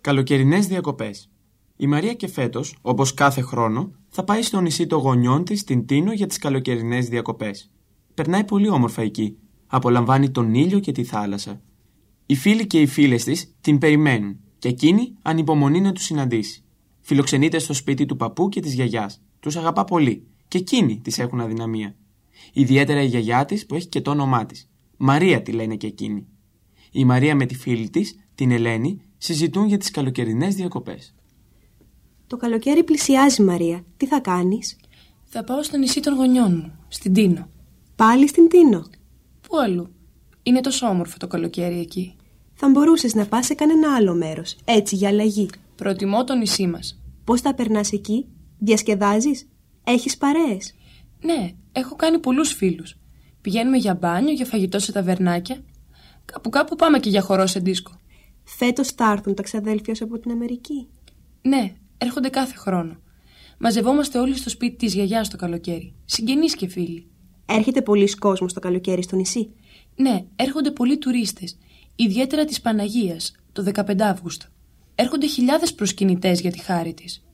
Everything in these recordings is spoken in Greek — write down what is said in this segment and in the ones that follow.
Καλοκαιρινές διακοπές. Η Μαρία και φέτος, όπως κάθε χρόνο, θα πάει στο νησί των γονιών της στην Τίνο για τις καλοκαιρινές διακοπές. Περνάει πολύ όμορφα εκεί. Απολαμβάνει τον ήλιο και τη θάλασσα. Οι φίλοι και οι φίλες της την περιμένουν και εκείνη ανυπομονεί να τους συναντήσει. Φιλοξενείται στο σπίτι του παππού και της γιαγιάς. Τους αγαπά πολύ και εκείνοι της έχουν αδυναμία. Ιδιαίτερα η γιαγιά της που έχει και το όνομά της. Μαρία τη λένε και εκείνη. Η Μαρία με τη φίλη της, την Ελένη, συζητούν για τις καλοκαιρινές διακοπές. Το καλοκαίρι πλησιάζει, Μαρία. Τι θα κάνεις; Θα πάω στο νησί των γονιών μου, στην Τίνο. Πάλι στην Τίνο; Πού αλλού; Είναι τόσο όμορφο το καλοκαίρι εκεί. Θα μπορούσες να πας σε κανένα άλλο μέρος, έτσι για αλλαγή. Προτιμώ το νησί μας. Πώς θα περνάς εκεί, διασκεδάζεις, έχεις παρέες; Ναι, έχω κάνει πολλούς φίλους. Πηγαίνουμε για μπάνιο, για φαγητό σε ταβερνάκια. Κάπου κάπου πάμε και για χορό σε δίσκο. Φέτος θα έρθουν τα ξαδέλφια σου από την Αμερική; Ναι, έρχονται κάθε χρόνο. Μαζευόμαστε όλοι στο σπίτι της γιαγιάς το καλοκαίρι. Συγγενείς και φίλοι. Έρχεται πολλοί κόσμος το καλοκαίρι στο νησί; Ναι, έρχονται πολλοί τουρίστες. Ιδιαίτερα της Παναγίας, το 15 Αύγουστο. Έρχονται χιλιάδες προσκυνητές για τη χάρη της.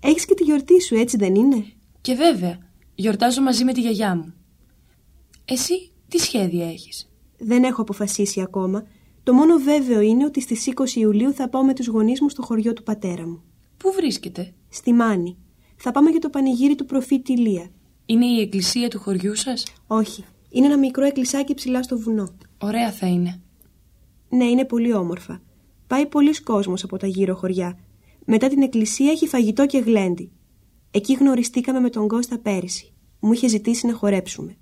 Έχεις και τη γιορτή σου, έτσι δεν είναι; Και βέβαια, γιορτάζω μαζί με τη γιαγιά μου. Εσύ τι σχέδια έχεις; Δεν έχω αποφασίσει ακόμα. Το μόνο βέβαιο είναι ότι στις 20 Ιουλίου θα πάω με τους γονείς μου στο χωριό του πατέρα μου. Πού βρίσκεται; Στη Μάνη. Θα πάμε για το πανηγύρι του προφήτη Ηλία. Είναι η εκκλησία του χωριού σας; Όχι. Είναι ένα μικρό εκκλησάκι ψηλά στο βουνό. Ωραία θα είναι. Ναι, είναι πολύ όμορφα. Πάει πολλοί κόσμος από τα γύρω χωριά. Μετά την εκκλησία έχει φαγητό και γλέντι. Εκεί γνωριστήκαμε με τον Κώστα πέρυσι. Μου είχε ζητήσει να χορέψουμε.